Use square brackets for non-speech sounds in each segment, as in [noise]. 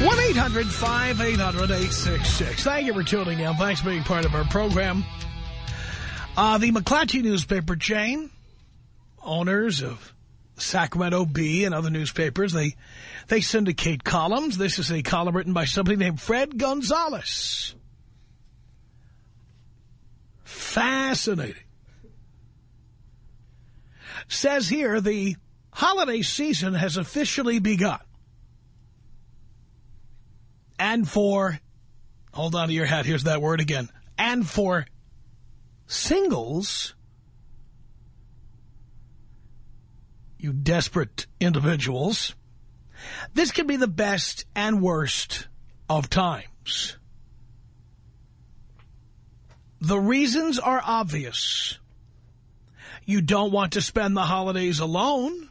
1-800-5800-866. Thank you for tuning in. Thanks for being part of our program. Uh, the McClatchy newspaper chain, owners of Sacramento Bee and other newspapers, they they syndicate columns. This is a column written by somebody named Fred Gonzalez. Fascinating. Says here, the holiday season has officially begun. And for, hold on to your hat, here's that word again. And for singles, you desperate individuals, this can be the best and worst of times. The reasons are obvious. You don't want to spend the holidays alone.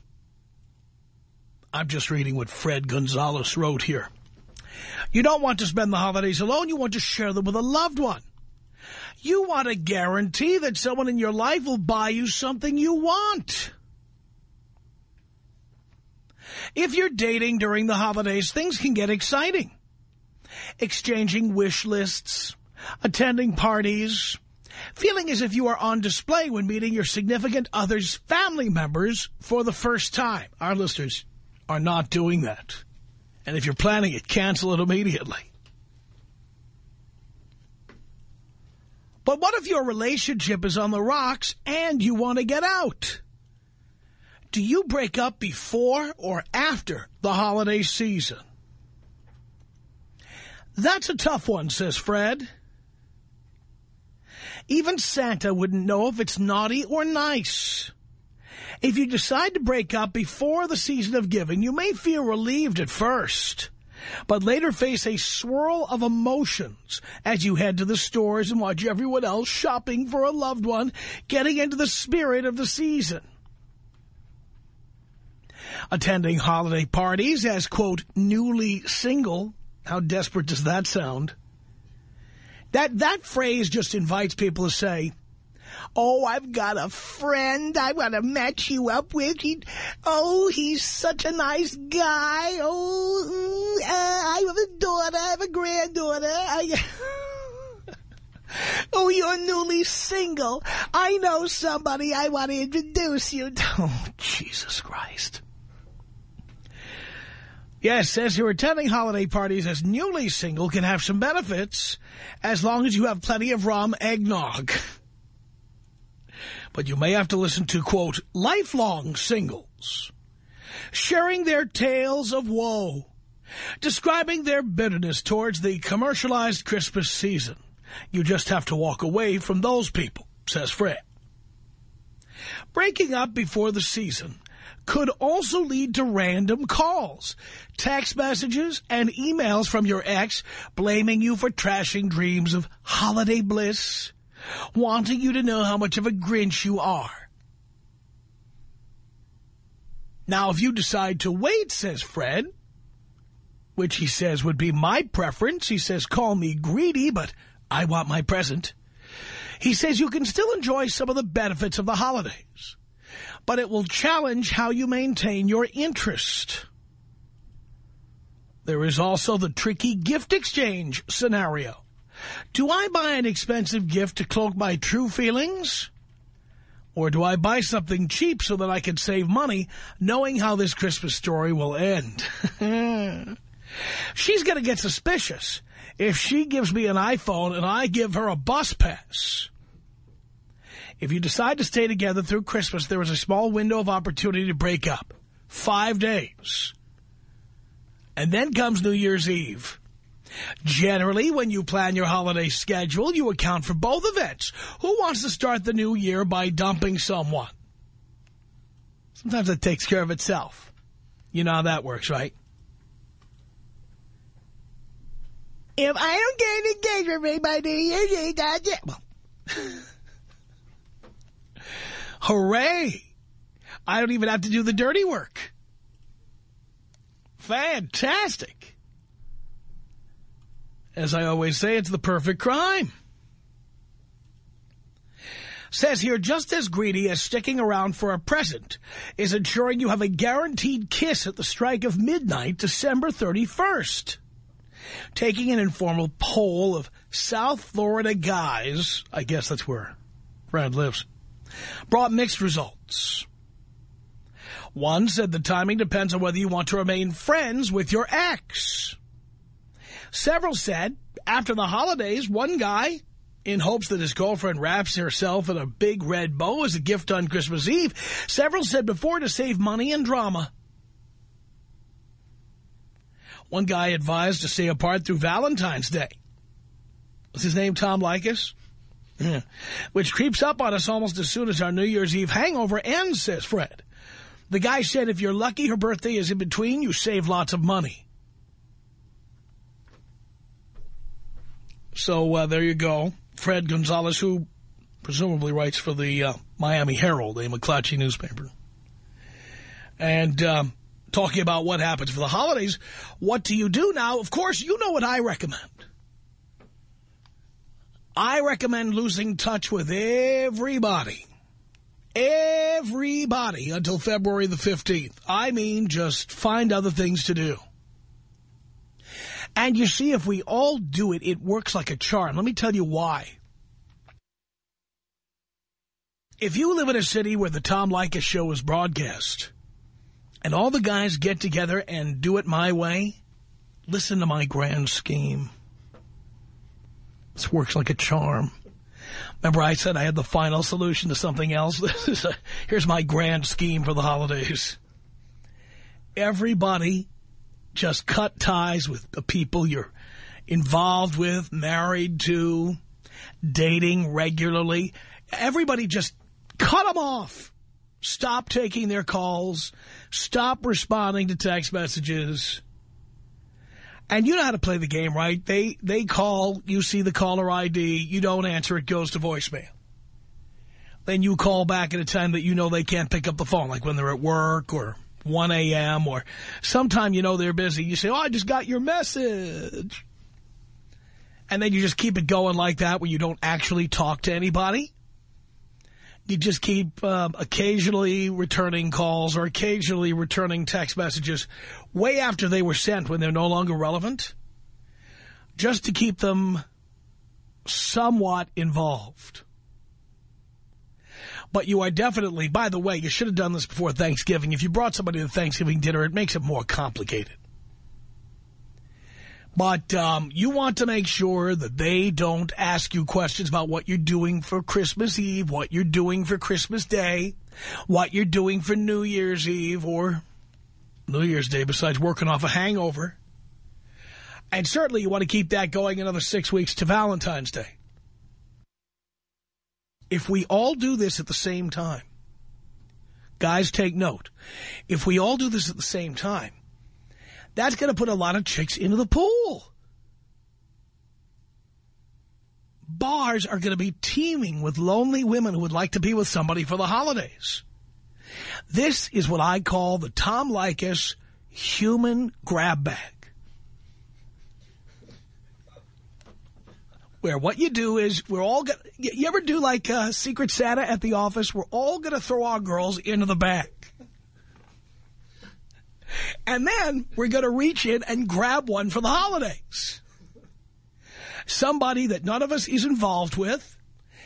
I'm just reading what Fred Gonzalez wrote here. You don't want to spend the holidays alone. You want to share them with a loved one. You want a guarantee that someone in your life will buy you something you want. If you're dating during the holidays, things can get exciting. Exchanging wish lists, attending parties, feeling as if you are on display when meeting your significant other's family members for the first time. Our listeners are not doing that. And if you're planning it, cancel it immediately. But what if your relationship is on the rocks and you want to get out? Do you break up before or after the holiday season? That's a tough one, says Fred. Even Santa wouldn't know if it's naughty or nice. If you decide to break up before the season of giving, you may feel relieved at first, but later face a swirl of emotions as you head to the stores and watch everyone else shopping for a loved one, getting into the spirit of the season. Attending holiday parties as, quote, newly single. How desperate does that sound? That, that phrase just invites people to say, Oh, I've got a friend I want to match you up with. He, oh, he's such a nice guy. Oh, uh, I have a daughter. I have a granddaughter. I... [laughs] oh, you're newly single. I know somebody I want to introduce you to. [laughs] Oh, Jesus Christ. Yes, says you're attending holiday parties as newly single can have some benefits as long as you have plenty of rum eggnog. [laughs] But you may have to listen to, quote, lifelong singles, sharing their tales of woe, describing their bitterness towards the commercialized Christmas season. You just have to walk away from those people, says Fred. Breaking up before the season could also lead to random calls, text messages, and emails from your ex blaming you for trashing dreams of holiday bliss, wanting you to know how much of a Grinch you are. Now, if you decide to wait, says Fred, which he says would be my preference, he says, call me greedy, but I want my present. He says you can still enjoy some of the benefits of the holidays but it will challenge how you maintain your interest. There is also the tricky gift exchange scenario. Do I buy an expensive gift to cloak my true feelings? Or do I buy something cheap so that I can save money knowing how this Christmas story will end? [laughs] She's going to get suspicious if she gives me an iPhone and I give her a bus pass. If you decide to stay together through Christmas, there is a small window of opportunity to break up. Five days. And then comes New Year's Eve. Generally, when you plan your holiday schedule, you account for both events. Who wants to start the new year by dumping someone? Sometimes it takes care of itself. You know how that works, right? If I don't get engaged with me by New Year's Eve, that's it. Well, [laughs] hooray! I don't even have to do the dirty work. Fantastic. As I always say, it's the perfect crime. Says here, just as greedy as sticking around for a present is ensuring you have a guaranteed kiss at the strike of midnight, December 31st. Taking an informal poll of South Florida guys, I guess that's where Brad lives, brought mixed results. One said the timing depends on whether you want to remain friends with your ex. Several said after the holidays, one guy, in hopes that his girlfriend wraps herself in a big red bow as a gift on Christmas Eve, several said before to save money and drama. One guy advised to stay apart through Valentine's Day. Was his name Tom? Yeah. Which creeps up on us almost as soon as our New Year's Eve hangover ends, says Fred. The guy said if you're lucky her birthday is in between, you save lots of money. So uh, there you go. Fred Gonzalez, who presumably writes for the uh, Miami Herald, a McClatchy newspaper. And um, talking about what happens for the holidays, what do you do now? Of course, you know what I recommend. I recommend losing touch with everybody Everybody until February the 15th. I mean, just find other things to do. And you see, if we all do it, it works like a charm. Let me tell you why. If you live in a city where the Tom Leykis show is broadcast, and all the guys get together and do it my way, listen to my grand scheme. This works like a charm. Remember I said I had the final solution to something else? This [laughs] A, here's my grand scheme for the holidays. Everybody just cut ties with the people you're involved with, married to, dating regularly. Everybody just cut them off. Stop taking their calls. Stop responding to text messages. And you know how to play the game, right? They they call, you see the caller ID, you don't answer, it goes to voicemail. Then you call back at a time that you know they can't pick up the phone, like when they're at work or 1 a.m. or sometime you know they're busy. You say, oh, I just got your message. And then you just keep it going like that where you don't actually talk to anybody you just keep um, occasionally returning calls or occasionally returning text messages way after they were sent when they're no longer relevant, just to keep them somewhat involved. But you are definitely, by the way, you should have done this before Thanksgiving. If you brought somebody to Thanksgiving dinner, it makes it more complicated. But um, you want to make sure that they don't ask you questions about what you're doing for Christmas Eve, what you're doing for Christmas Day, what you're doing for New Year's Eve or New Year's Day besides working off a hangover. And certainly you want to keep that going another six weeks to Valentine's Day. If we all do this at the same time, guys take note, if we all do this at the same time, that's going to put a lot of chicks into the pool. Bars are going to be teeming with lonely women who would like to be with somebody for the holidays. This is what I call the Tom Leykis human grab bag. Where what you do is we're all going to, you ever do like uh, Secret Santa at the office? We're all going to throw our girls into the bag. And then we're going to reach in and grab one for the holidays. Somebody that none of us is involved with.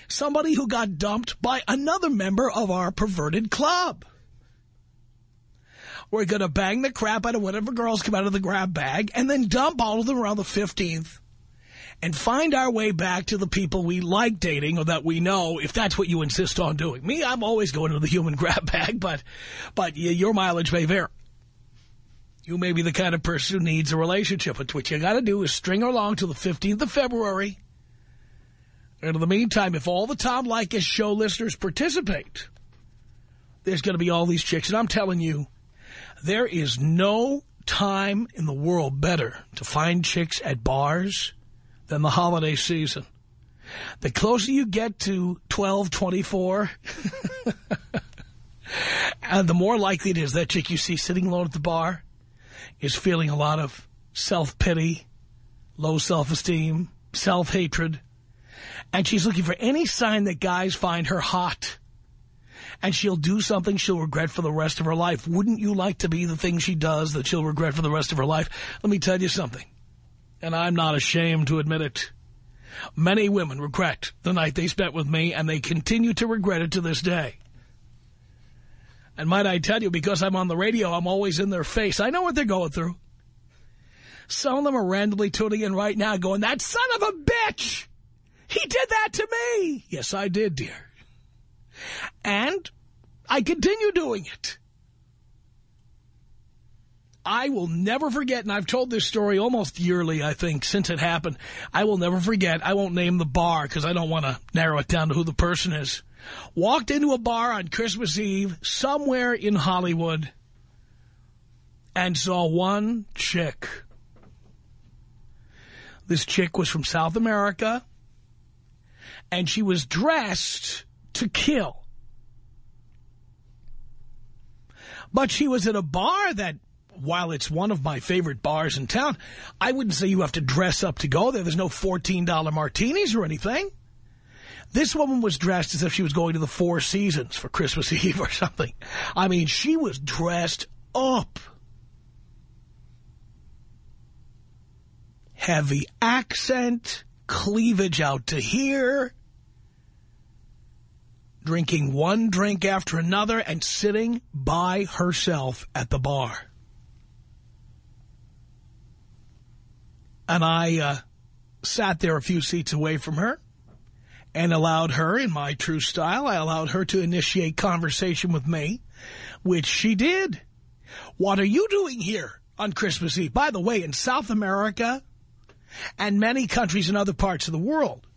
Somebody who got dumped by another member of our perverted club. We're going to bang the crap out of whatever girls come out of the grab bag and then dump all of them around the 15th and find our way back to the people we like dating or that we know, if that's what you insist on doing. Me, I'm always going to the human [laughs] grab bag, but, but your mileage may vary. You may be the kind of person who needs a relationship, but what you got to do is string her along to the 15th of February. And in the meantime, if all the Tom Leykis show listeners participate, there's going to be all these chicks. And I'm telling you, there is no time in the world better to find chicks at bars than the holiday season. The closer you get to 12, 24, [laughs] and the more likely it is that chick you see sitting alone at the bar is feeling a lot of self-pity, low self-esteem, self-hatred, and she's looking for any sign that guys find her hot. And she'll do something she'll regret for the rest of her life. Wouldn't you like to be the thing she does that she'll regret for the rest of her life? Let me tell you something and I'm not ashamed to admit it. Many women regret the night they spent with me, and they continue to regret it to this day. And might I tell you, because I'm on the radio, I'm always in their face. I know what they're going through. Some of them are randomly tuning in right now going, that son of a bitch! He did that to me! Yes, I did, dear. And I continue doing it. I will never forget, and I've told this story almost yearly, I think, since it happened. I will never forget. I won't name the bar because I don't want to narrow it down to who the person is. Walked into a bar on Christmas Eve somewhere in Hollywood and saw one chick. This chick was from South America, and she was dressed to kill. But she was at a bar that while it's one of my favorite bars in town, I wouldn't say you have to dress up to go there. There's no $14 martinis or anything. This woman was dressed as if she was going to the Four Seasons for Christmas [laughs] Eve or something. I mean, she was dressed up. Heavy accent, cleavage out to here, drinking one drink after another and sitting by herself at the bar. And I uh, sat there a few seats away from her and allowed her, in my true style, I allowed her to initiate conversation with me, which she did. What are you doing here on Christmas Eve? By the way, in South America and many countries in other parts of the world,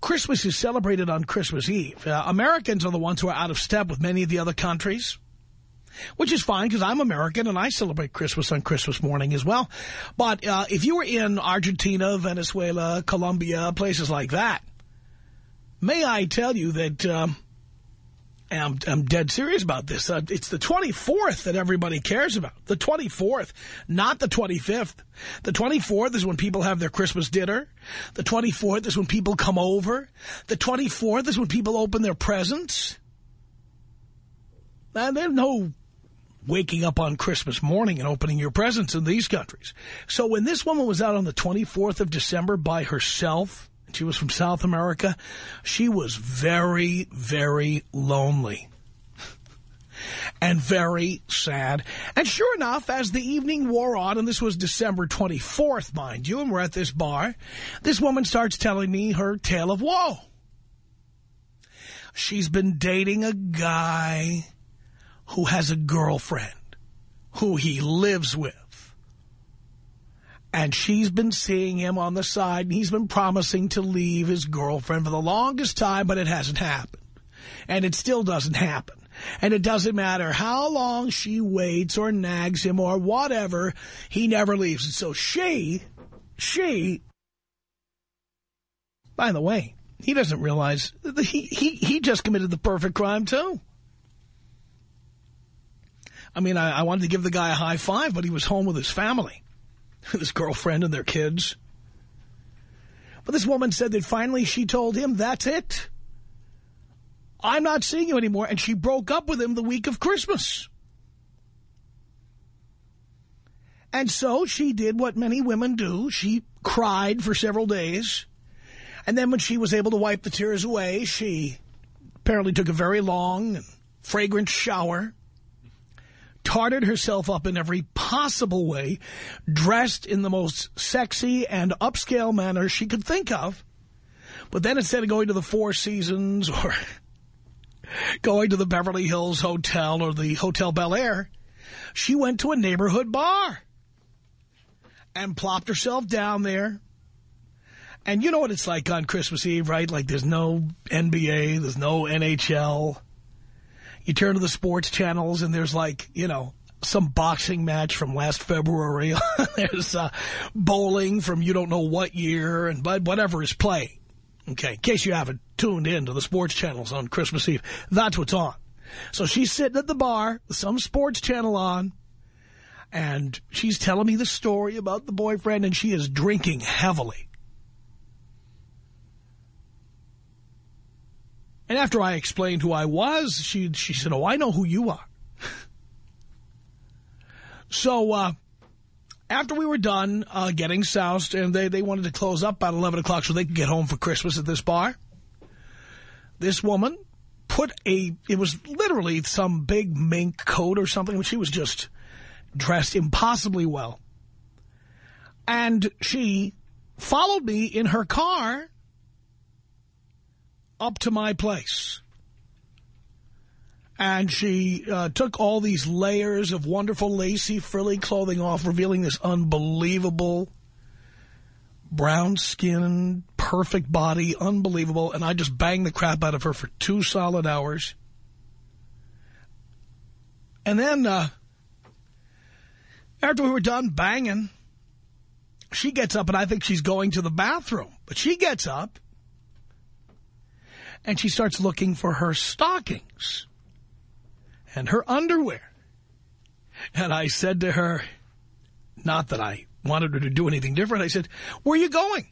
Christmas is celebrated on Christmas Eve. Uh, Americans are the ones who are out of step with many of the other countries which is fine because I'm American and I celebrate Christmas on Christmas morning as well. But uh, if you were in Argentina, Venezuela, Colombia, places like that, may I tell you that... Um, I'm, I'm dead serious about this. Uh, it's the 24th that everybody cares about. The 24th, not the 25th. The 24th is when people have their Christmas dinner. The 24th is when people come over. The 24th is when people open their presents. And there's no waking up on Christmas morning and opening your presents in these countries. So when this woman was out on the 24th of December by herself, she was from South America, she was very, very lonely [laughs] and very sad. And sure enough, as the evening wore on, and this was December 24th, mind you, and we're at this bar, this woman starts telling me her tale of woe. She's been dating a guy who has a girlfriend who he lives with. And she's been seeing him on the side, and he's been promising to leave his girlfriend for the longest time, but it hasn't happened. And it still doesn't happen. And it doesn't matter how long she waits or nags him or whatever, he never leaves. And so she, she, by the way, he doesn't realize he, he, he just committed the perfect crime, too. I mean, I, I wanted to give the guy a high five, but he was home with his family, [laughs] his girlfriend and their kids. But this woman said that finally she told him, that's it. I'm not seeing you anymore. And she broke up with him the week of Christmas. And so she did what many women do. She cried for several days. And then when she was able to wipe the tears away, she apparently took a very long and fragrant shower tarted herself up in every possible way, dressed in the most sexy and upscale manner she could think of. But then instead of going to the Four Seasons [laughs] or going to the Beverly Hills Hotel or the Hotel Bel Air, she went to a neighborhood bar and plopped herself down there. And you know what it's like on Christmas Eve, right? Like there's no NBA, there's no NHL. You turn to the sports channels and there's like, you know, some boxing match from last February. [laughs] there's uh, bowling from you don't know what year and whatever is playing. Okay, in case you haven't tuned in to the sports channels on Christmas Eve, that's what's on. So she's sitting at the bar some sports channel on, and she's telling me the story about the boyfriend, and she is drinking heavily. And after I explained who I was, she she said, oh, I know who you are. so uh, after we were done uh, getting soused, and they, they wanted to close up about 11 o'clock so they could get home for Christmas at this bar, this woman put a, it was literally some big mink coat or something. She was just dressed impossibly well. And she followed me in her car up to my place. And she uh, took all these layers of wonderful lacy frilly clothing off, revealing this unbelievable brown skin, perfect body, unbelievable. And I just banged the crap out of her for two solid hours. And then uh, after we were done banging, she gets up and I think she's going to the bathroom. But she gets up and she starts looking for her stockings and her underwear. And I said to her, not that I wanted her to do anything different, I said, where are you going?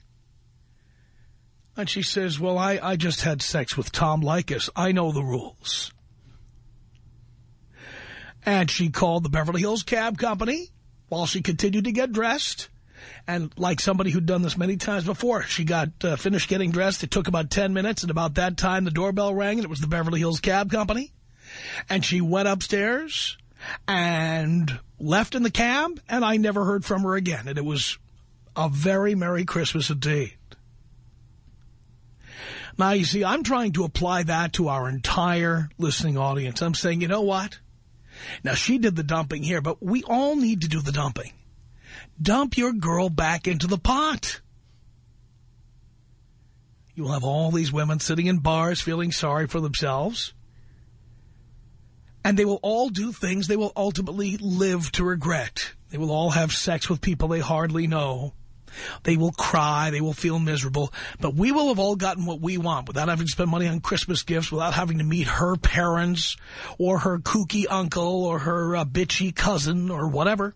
And she says, well, I, I just had sex with Tom Leykis. I know the rules. And she called the Beverly Hills Cab Company while she continued to get dressed. And like somebody who'd done this many times before, she got uh, finished getting dressed. It took about 10 minutes. And about that time, the doorbell rang, and it was the Beverly Hills Cab Company. And she went upstairs and left in the cab, and I never heard from her again. And it was a very Merry Christmas indeed. Now, you see, I'm trying to apply that to our entire listening audience. I'm saying, you know what? Now, she did the dumping here, but we all need to do the dumping. Dump your girl back into the pot. You'll have all these women sitting in bars feeling sorry for themselves. And they will all do things they will ultimately live to regret. They will all have sex with people they hardly know. They will cry. They will feel miserable. But we will have all gotten what we want without having to spend money on Christmas gifts, without having to meet her parents or her kooky uncle or her uh, bitchy cousin or whatever.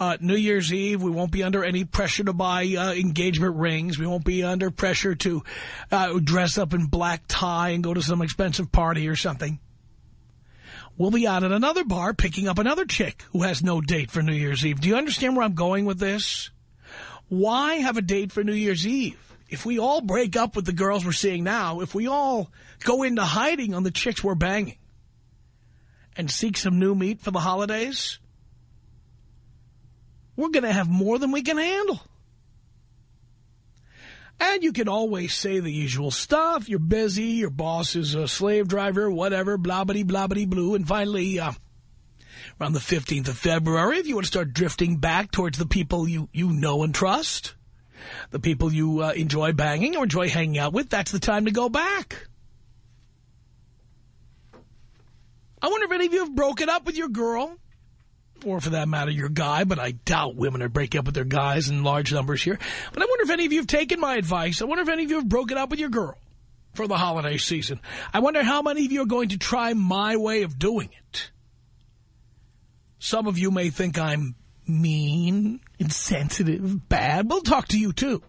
Uh, New Year's Eve, we won't be under any pressure to buy uh, engagement rings. We won't be under pressure to uh, dress up in black tie and go to some expensive party or something. We'll be out at another bar picking up another chick who has no date for New Year's Eve. Do you understand where I'm going with this? Why have a date for New Year's Eve? If we all break up with the girls we're seeing now, if we all go into hiding on the chicks we're banging and seek some new meat for the holidays we're going to have more than we can handle. And you can always say the usual stuff. You're busy, your boss is a slave driver, whatever, blah-bitty, blah-bitty, blue. And finally, uh, around the 15th of February, if you want to start drifting back towards the people you, you know and trust, the people you uh, enjoy banging or enjoy hanging out with, that's the time to go back. I wonder if any of you have broken up with your girl or for that matter, your guy, but I doubt women are breaking up with their guys in large numbers here. But I wonder if any of you have taken my advice. I wonder if any of you have broken up with your girl for the holiday season. I wonder how many of you are going to try my way of doing it. Some of you may think I'm mean, insensitive, bad. We'll talk to you, too.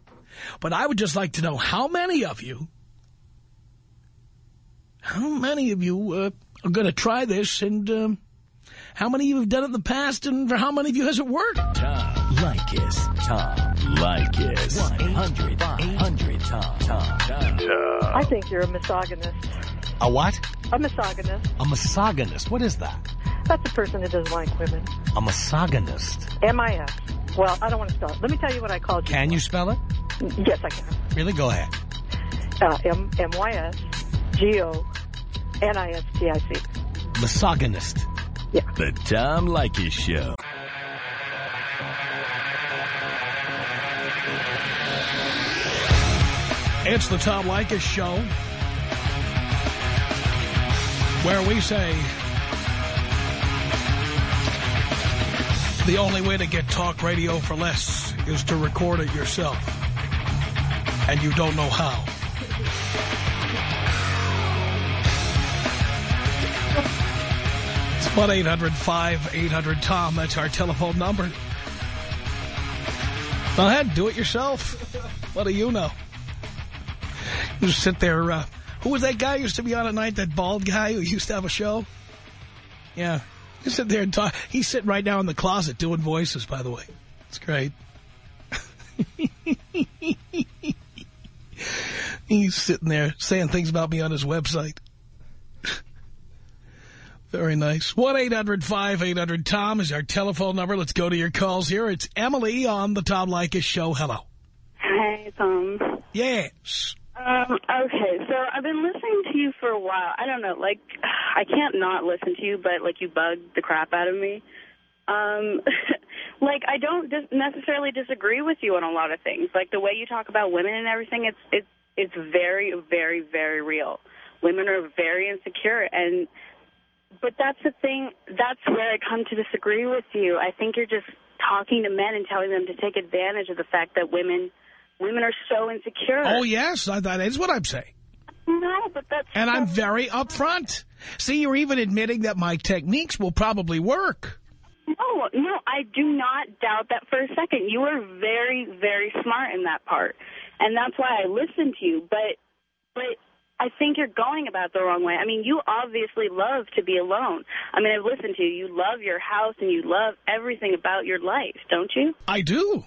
But I would just like to know how many of you, how many of you uh, are going to try this and... Um, how many of you have done it in the past, and for how many of you has it worked? Tom Leykis. Tom Leykis. 1-800-5800-TOM. Tom. I think you're a misogynist. A what? A misogynist. A misogynist. What is that? That's a person who doesn't like women. A misogynist. M-I-S. Well, I don't want to spell it. Let me tell you what I called you. Can you spell it? Yes, I can. Really? Go ahead. Uh, M M-Y-S G-O-N-I-S-T-I-C. Misogynist. The Tom Leykis Show. It's the Tom Leykis Show, where we say the only way to get talk radio for less is to record it yourself. And you don't know how. 1-800-5800-TOM. That's our telephone number. Go ahead, do it yourself. What do you know? You sit there. Uh, who was that guy used to be on at night? That bald guy who used to have a show? Yeah. You sit there and talk. He's sitting right now in the closet doing voices, by the way. It's great. [laughs] He's sitting there saying things about me on his website. Very nice. 1-800-5800-TOM is our telephone number. Let's go to your calls here. It's Emily on the Tom Leykis Show. Hello. Hi, Tom. Yes. Um, okay, so I've been listening to you for a while. I don't know, like, I can't not listen to you, but, like, you bug the crap out of me. Um, [laughs] like, I don't dis necessarily disagree with you on a lot of things. Like, the way you talk about women and everything, it's, it's, it's very, very, very real. Women are very insecure, and, but that's the thing, that's where I come to disagree with you. I think you're just talking to men and telling them to take advantage of the fact that women women are so insecure. Oh, yes. That is what I'm saying. No, but that's... And so I'm very upfront. See, you're even admitting that my techniques will probably work. No, no, I do not doubt that for a second. You are very, very smart in that part. And that's why I listen to you. But, but I think you're going about the wrong way. I mean, you obviously love to be alone. I mean, I've listened to you. You love your house and you love everything about your life, don't you? I do.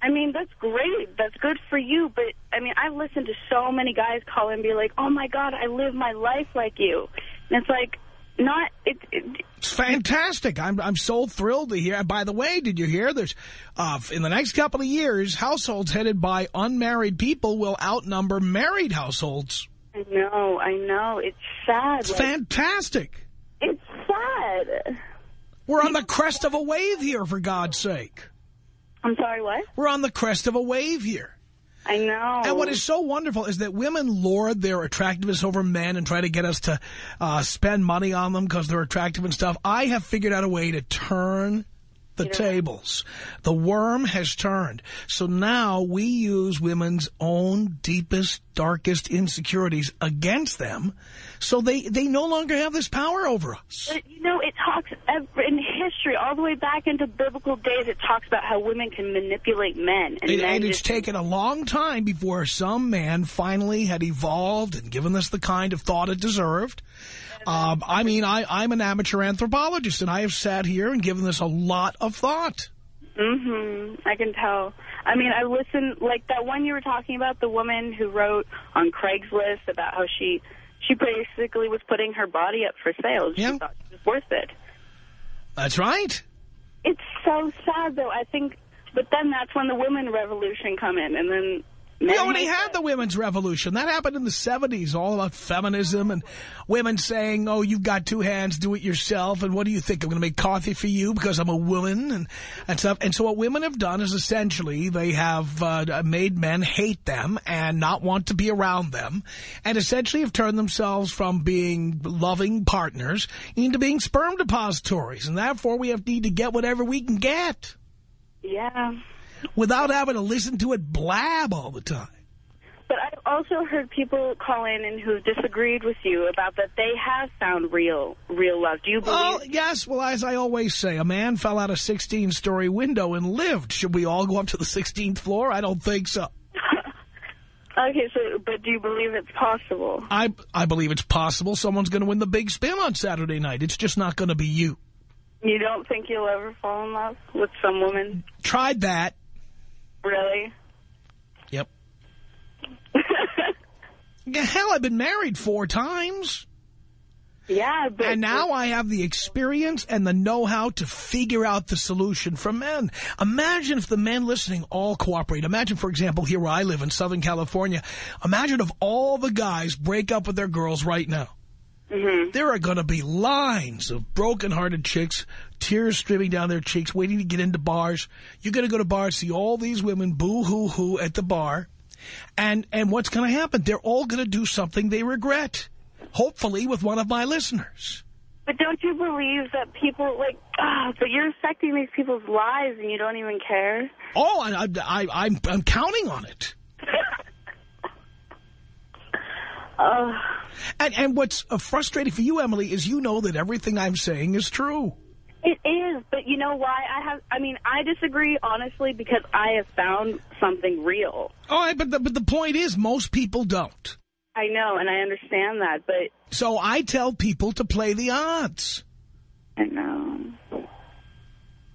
I mean, that's great. That's good for you. But, I mean, I've listened to so many guys call and be like, oh, my God, I live my life like you. And it's like, not... It, it, It's fantastic. I'm I'm so thrilled to hear. By the way, did you hear? There's uh, in the next couple of years, households headed by unmarried people will outnumber married households. I know, I know. It's sad. It's like, fantastic. it's sad. We're on the crest of a wave here, for God's sake. I'm sorry, what? We're on the crest of a wave here. I know. And what is so wonderful is that women lord their attractiveness over men and try to get us to uh, spend money on them because they're attractive and stuff. I have figured out a way to turn the tables. The worm has turned. So now we use women's own deepest, darkest insecurities against them so they, they no longer have this power over us. But, you know, it talks in history, all the way back into biblical days, it talks about how women can manipulate men. And, It, men and it's just- taken a long time before some man finally had evolved and given us the kind of thought it deserved. Um, I mean, I, I'm an amateur anthropologist, and I have sat here and given this a lot of thought. Mm-hmm. I can tell. I mean, I listened, like that one you were talking about, the woman who wrote on Craigslist about how she, she basically was putting her body up for sale. She Yeah. thought she was worth it. That's right. It's so sad, though. I think, but then that's when the women revolution come in, and then We already had the women's revolution. That happened in the 70s, all about feminism and women saying, oh, you've got two hands, do it yourself. And what do you think? I'm going to make coffee for you because I'm a woman and, and stuff. And so what women have done is essentially they have uh, made men hate them and not want to be around them and essentially have turned themselves from being loving partners into being sperm depositories. And therefore we have need to get whatever we can get Yeah. Without having to listen to it blab all the time. But I've also heard people call in and who disagreed with you about that they have found real, real love. Do you oh, believe? Well, yes. Well, as I always say, a man fell out a 16-story window and lived. Should we all go up to the 16th floor? I don't think so. [laughs] okay, so but do you believe it's possible? I I believe it's possible someone's going to win the big spin on Saturday night. It's just not going to be you. You don't think you'll ever fall in love with some woman? Tried that. Really? Yep. [laughs] Hell, I've been married four times. Yeah, but And now I have the experience and the know-how to figure out the solution for men. Imagine if the men listening all cooperate. Imagine, for example, here where I live in Southern California. Imagine if all the guys break up with their girls right now. Mm-hmm. There are going to be lines of broken-hearted chicks, tears streaming down their cheeks, waiting to get into bars. You're going to go to bars, see all these women boo-hoo-hoo at the bar. And, and what's going to happen? They're all going to do something they regret. Hopefully with one of my listeners. But don't you believe that people, like, ah, but you're affecting these people's lives and you don't even care? Oh, I, I, I, I'm, I'm counting on it. [laughs] Oh, And, and what's uh, frustrating for you, Emily, is you know that everything I'm saying is true. It is, but you know why? I have, I mean, I disagree, honestly, because I have found something real. All right, but the, but the point is most people don't. I know, and I understand that, but So I tell people to play the odds. I know.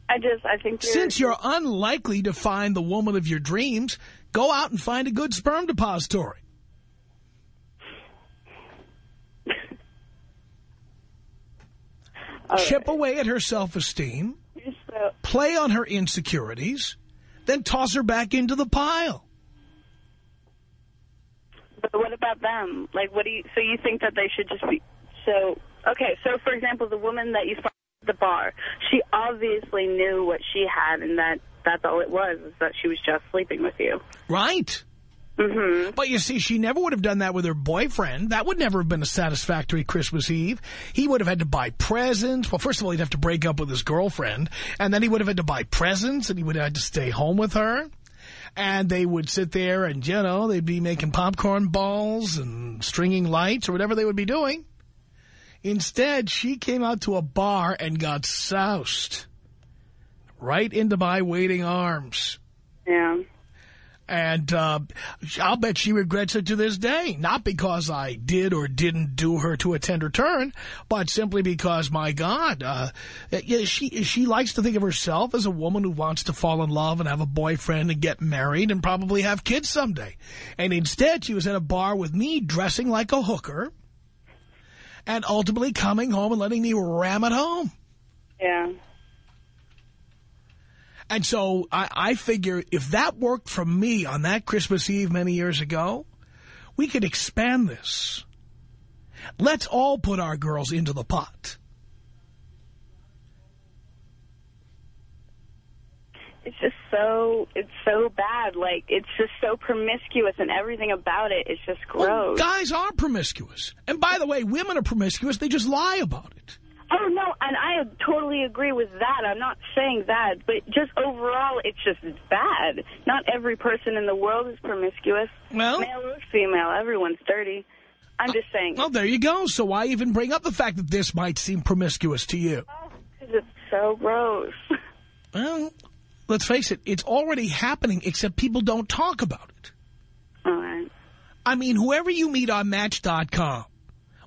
I just, I think Since you're unlikely to find the woman of your dreams, go out and find a good sperm depository. All Chip right. away at her self-esteem, so, play on her insecurities, then toss her back into the pile. but what about them? Like, what do you, so you think that they should just be, so, okay, so for example, the woman that you saw at the bar, she obviously knew what she had and that that's all it was, is that she was just sleeping with you. Right. Mm-hmm. But you see, she never would have done that with her boyfriend. That would never have been a satisfactory Christmas Eve. He would have had to buy presents. Well, first of all, he'd have to break up with his girlfriend. And then he would have had to buy presents, and he would have had to stay home with her. And they would sit there and, you know, they'd be making popcorn balls and stringing lights or whatever they would be doing. Instead, she came out to a bar and got soused. Right into my waiting arms. Yeah. And uh, I'll bet she regrets it to this day. Not because I did or didn't do her to a tender turn, but simply because, my God, uh, she she likes to think of herself as a woman who wants to fall in love and have a boyfriend and get married and probably have kids someday. And instead, she was at a bar with me dressing like a hooker and ultimately coming home and letting me ram it home. Yeah. And so I, I figure if that worked for me on that Christmas Eve many years ago, we could expand this. Let's all put our girls into the pot. It's just so, it's so bad. Like, it's just so promiscuous and everything about it is just Well, gross. guys are promiscuous. And by the way, women are promiscuous. They just lie about it. Oh, no, and I totally agree with that. I'm not saying that, but just overall, it's just bad. Not every person in the world is promiscuous. Well- Male or female, everyone's dirty. I'm just saying. Well, there you go. So why even bring up the fact that this might seem promiscuous to you? Oh, because it's so gross. [laughs] Well, let's face it. It's already happening, except people don't talk about it. All right. I mean, whoever you meet on Match.com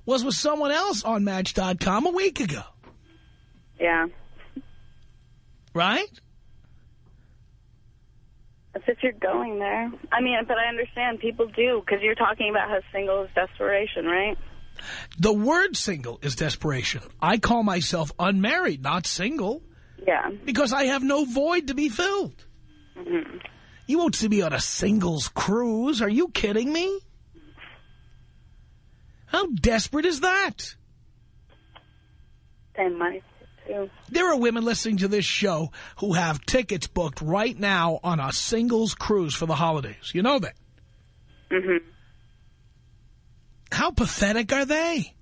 was with someone else on Match.com a week ago, Yeah. right? That's if you're going there. I mean, but I understand people do, because you're talking about how single is desperation, right? The word single is desperation. I call myself unmarried, not single, Yeah. because I have no void to be filled. Mm-hmm. You won't see me on a singles cruise. Are you kidding me? How desperate is that? Same money, too. There are women listening to this show who have tickets booked right now on a singles cruise for the holidays. You know that. Mm-hmm. How pathetic are they?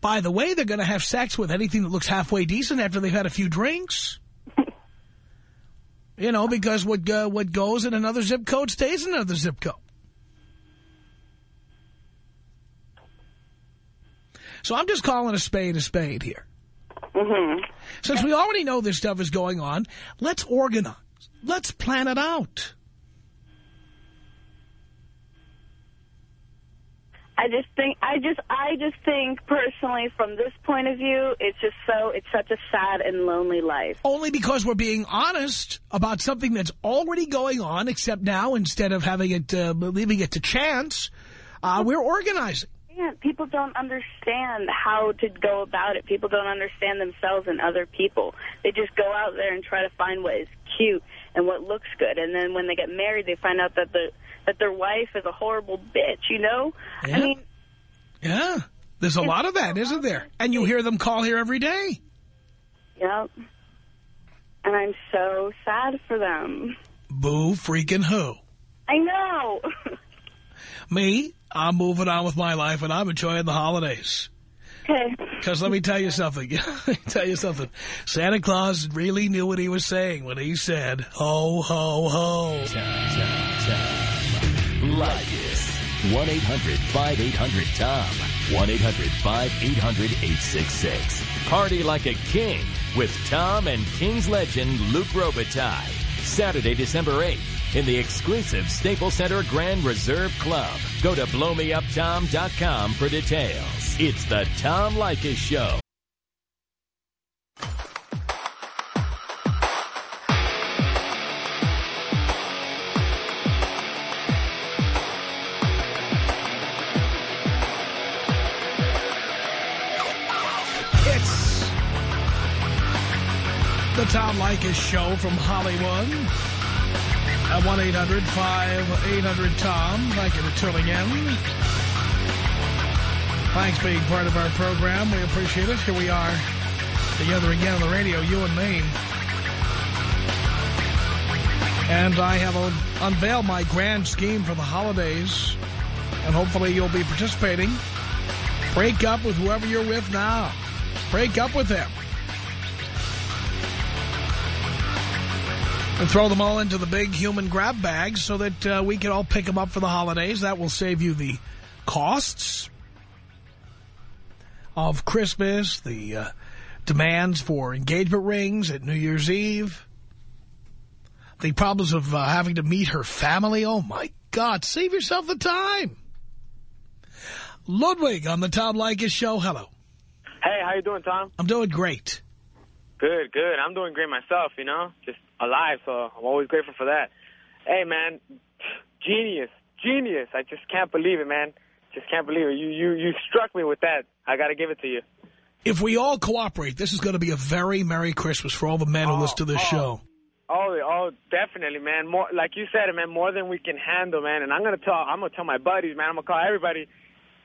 By the way, they're going to have sex with anything that looks halfway decent after they've had a few drinks. [laughs] you know, because what uh, what goes in another zip code stays in another zip code. So I'm just calling a spade a spade here. Mm-hmm. Since we already know this stuff is going on, let's organize. Let's plan it out. I just think, I just, I just think personally, from this point of view, it's just so, it's such a sad and lonely life. Only because we're being honest about something that's already going on, except now, instead of having it, uh, leaving it to chance, uh, we're organizing. Understand. People don't understand how to go about it. People don't understand themselves and other people. They just go out there and try to find what is cute and what looks good. And then when they get married, they find out that the that their wife is a horrible bitch. You know? Yeah. I mean, Yeah. There's a lot of that, isn't there? And you hear them call here every day. yep. And I'm so sad for them. Boo freaking who? I know. [laughs] Me, I'm moving on with my life, and I'm enjoying the holidays. okay. Because let me tell you something. [laughs] tell you something. Santa Claus really knew what he was saying when he said, ho, ho, ho. Tom, Tom, Tom. Leykis. 1-800-5800-TOM. 1-800-5800-866. Party like a king with Tom and King's legend Luc Robitaille. Saturday, December 8th in the exclusive Staples Center Grand Reserve Club. Go to blowmeuptom.com for details. It's the Tom Leykis Show. It's the Tom Leykis Show from Hollywood at 1-800-5800-TOM. Thank you for tuning in. Thanks for being part of our program. We appreciate it. Here we are together again on the radio, you and me. And I have unveiled my grand scheme for the holidays. And hopefully you'll be participating. Break up with whoever you're with now. Break up with them. And throw them all into the big human grab bags so that uh, we can all pick them up for the holidays. That will save you the costs of Christmas, the uh, demands for engagement rings at New Year's Eve, the problems of uh, having to meet her family. Oh, my God. Save yourself the time. Ludwig on the Tom Leykis show. Hello. Hey, how you doing, Tom? I'm doing great. Good, good. I'm doing great myself, you know, just alive, so I'm always grateful for that. Hey, man, genius, genius. I just can't believe it, man. Just can't believe it. You, you, you struck me with that. I got to give it to you. If we all cooperate, this is going to be a very Merry Christmas for all the men who Oh, listen to this oh. show. Oh, oh, definitely, man. More like you said, man. More than we can handle, man. And I'm gonna tell, I'm gonna tell my buddies, man. I'm gonna call everybody.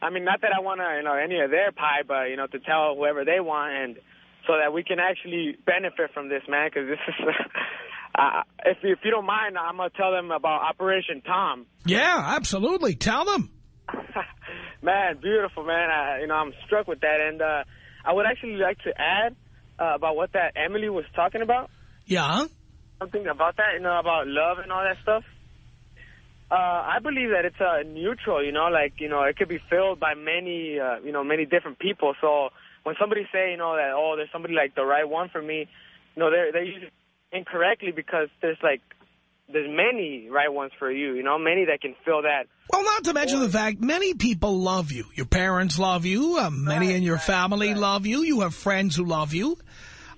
I mean, not that I want to, you know, any of their pie, but you know, to tell whoever they want, and so that we can actually benefit from this, man. Because this is, [laughs] uh, if you, if you don't mind, I'm gonna tell them about Operation Tom. Yeah, absolutely. Tell them. [laughs] man, beautiful, man. I, you know, I'm struck with that, and uh, I would actually like to add uh, about what that Emily was talking about. Yeah. something about that, you know, about love and all that stuff. Uh, I believe that it's uh, neutral, you know, like, you know, it could be filled by many, uh, you know, many different people. So when somebody say, you know, that, oh, there's somebody like the right one for me, you know, they're, they're using incorrectly because there's like, there's many right ones for you, you know, many that can fill that. Well, not to mention the fact many people love you. Your parents love you. Uh, many Right, in your right, family right. love you. You have friends who love you.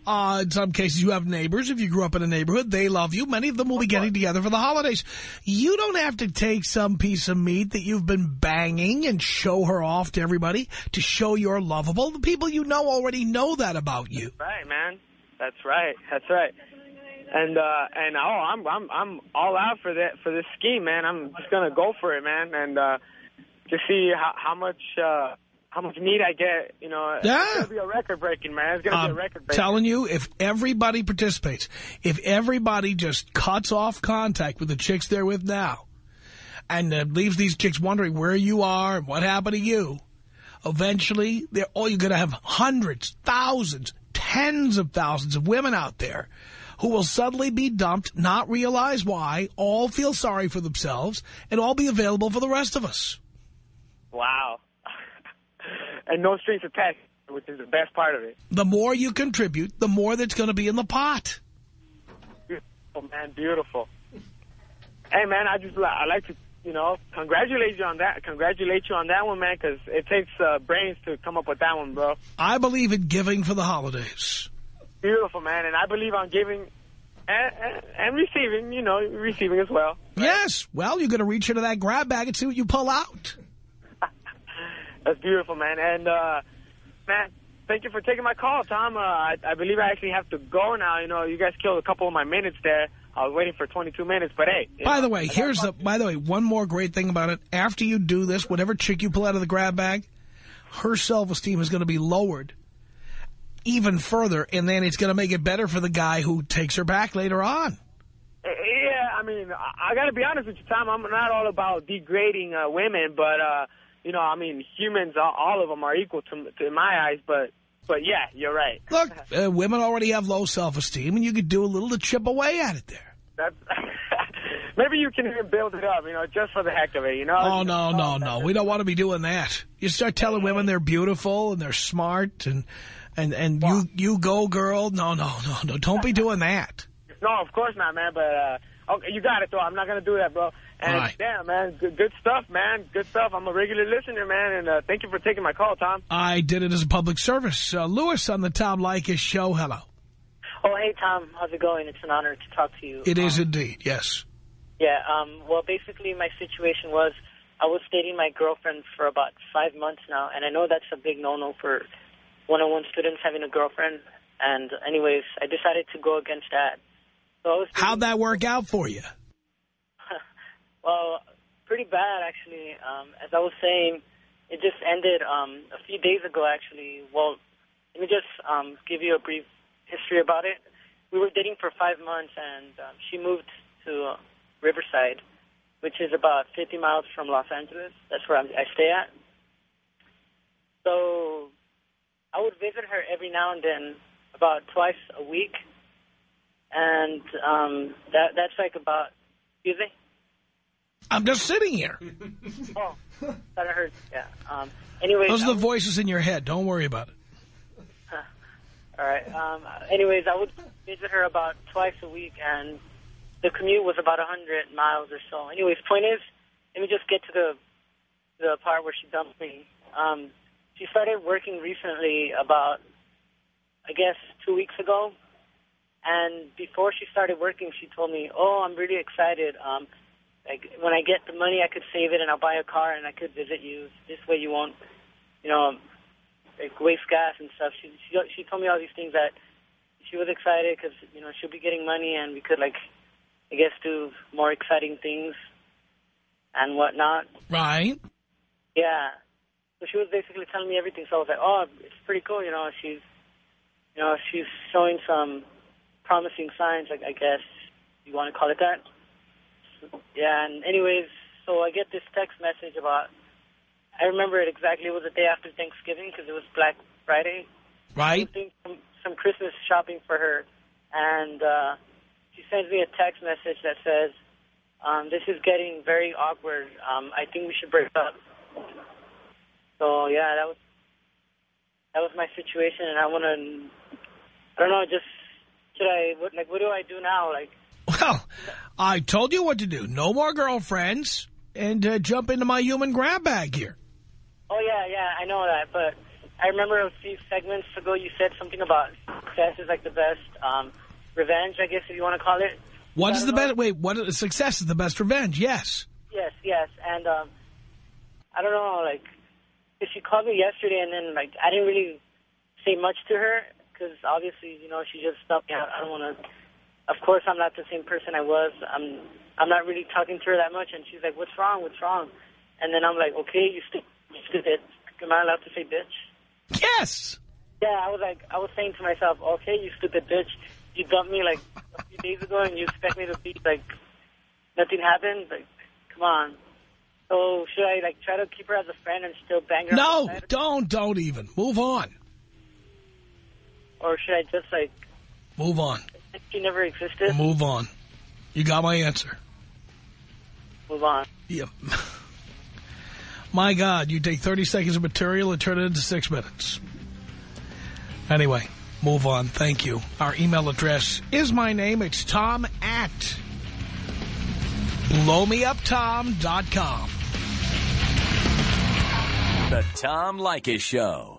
Uh, in some cases, you have neighbors. If you grew up in a neighborhood, they love you. Many of them will be getting together for the holidays. You don't have to take some piece of meat that you've been banging and show her off to everybody to show you're lovable. The people you know already know that about you. Right, man. That's right. That's right. And uh and oh, I'm I'm I'm all out for that for this scheme, man. I'm just gonna go for it, man, and uh just see how how much uh how much meat I get. You know, Yeah. it's gonna be a record breaking, man. It's gonna be a record breaking. telling you, if everybody participates, if everybody just cuts off contact with the chicks they're with now and uh, leaves these chicks wondering where you are and what happened to you, eventually, they're, oh, you're going to have hundreds, thousands, tens of thousands of women out there who will suddenly be dumped, not realize why, all feel sorry for themselves, and all be available for the rest of us. Wow. And no strings attached, which is the best part of it. The more you contribute, the more that's going to be in the pot. Beautiful, man. Beautiful. Hey, man, I just I like to you know congratulate you on that. Congratulate you on that one, man, because it takes uh, brains to come up with that one, bro. I believe in giving for the holidays. Beautiful, man. And I believe on giving and, and, and receiving, you know, receiving as well. Yes. Well, you're going to reach into that grab bag and see what you pull out. That's beautiful, man. And, uh, man, thank you for taking my call, Tom. Uh, I, I believe I actually have to go now. You know, you guys killed a couple of my minutes there. I was waiting for 22 minutes, but hey. By know, the way, here's the, by the way, one more great thing about it. After you do this, whatever chick you pull out of the grab bag, her self-esteem is going to be lowered even further, and then it's going to make it better for the guy who takes her back later on. Yeah, I mean, I, I got to be honest with you, Tom. I'm not all about degrading uh, women, but, uh, you know, I mean, humans, all, all of them are equal to, to my eyes, but but yeah, you're right. [laughs] Look, uh, women already have low self-esteem, and you could do a little to chip away at it there. That's [laughs] Maybe you can even build it up, you know, just for the heck of it, you know? Oh, no, no, no. We don't want to be doing that. You start telling women they're beautiful and they're smart and and and you you go, girl. No, no, no, no. Don't be doing that. No, of course not, man. But uh, okay, you got it, though. I'm not going to do that, bro. And right. yeah, man, good, good stuff, man. Good stuff. I'm a regular listener, man, and uh, thank you for taking my call, Tom. I did it as a public service. Uh, Lewis on the Tom Leykis show. Hello. Oh, hey, Tom. How's it going? It's an honor to talk to you. It um, is indeed, yes. Yeah, um, well, basically my situation was I was dating my girlfriend for about five months now, and I know that's a big no-no for 101 students having a girlfriend. And anyways, I decided to go against that. So How'd that work out for you? Well, pretty bad, actually. Um, as I was saying, it just ended um, a few days ago, actually. Well, let me just um, give you a brief history about it. We were dating for five months, and um, she moved to uh, Riverside, which is about 50 miles from Los Angeles. That's where I'm, I stay at. So I would visit her every now and then, about twice a week. And um, that that's like about, excuse me? I'm just sitting here. [laughs] oh, I heard. Yeah. Um, anyway, those are the voices in your head. Don't worry about it. All right. Um, anyways, I would visit her about twice a week, and the commute was about a 100 miles or so. Anyways, point is, let me just get to the the part where she dumped me. Um, she started working recently, about I guess two weeks ago, and before she started working, she told me, "Oh, I'm really excited. Um, like when I get the money, I could save it and I'll buy a car and I could visit you. This way, you won't, you know, like waste gas and stuff." She she she told me all these things that she was excited because you know she'll be getting money and we could like, I guess, do more exciting things and whatnot. Right. Yeah. So she was basically telling me everything. So I was like, oh, it's pretty cool. You know, she's, you know, she's showing some promising signs. Like I guess you want to call it that. Yeah. And anyways, so I get this text message about. I remember it exactly. It was the day after Thanksgiving because it was Black Friday. Right. I was doing some, some Christmas shopping for her, and uh, she sends me a text message that says, um, "This is getting very awkward. Um, I think we should break up." So yeah, that was that was my situation, and I want to. I don't know. Just should I? What, like, what do I do now? Like, Well, I told you what to do. No more girlfriends, and uh, jump into my human grab bag here. oh yeah, yeah, I know that, but I remember a few segments ago you said something about success is like the best um, revenge, I guess if you want to call it. What is the best? Wait, what? is- Success is the best revenge. Yes. Yes, yes, and um, I don't know, like, 'cause she called me yesterday, and then like I didn't really say much to her because obviously, you know, she just stopped me out. I don't want to. Of course, I'm not the same person I was. I'm I'm not really talking to her that much, and she's like, "What's wrong? What's wrong?" And then I'm like, "Okay, you stu- you stupid. Am I allowed to say bitch?" Yes. Yeah, I was like, I was saying to myself, "Okay, you stupid bitch. You dumped me like a few days ago, and you expect me to be like nothing happened? Like, come on." So should I like try to keep her as a friend and still bang her? No, don't, don't even. Move on. Or should I just like Move on. Think she never existed? Move on. You got my answer. Move on. Yep. [laughs] My God, you take 30 seconds of material and turn it into six minutes. Anyway, move on. Thank you. Our email address is my name. It's tom at blowmeuptom.com. The Tom Leykis Show.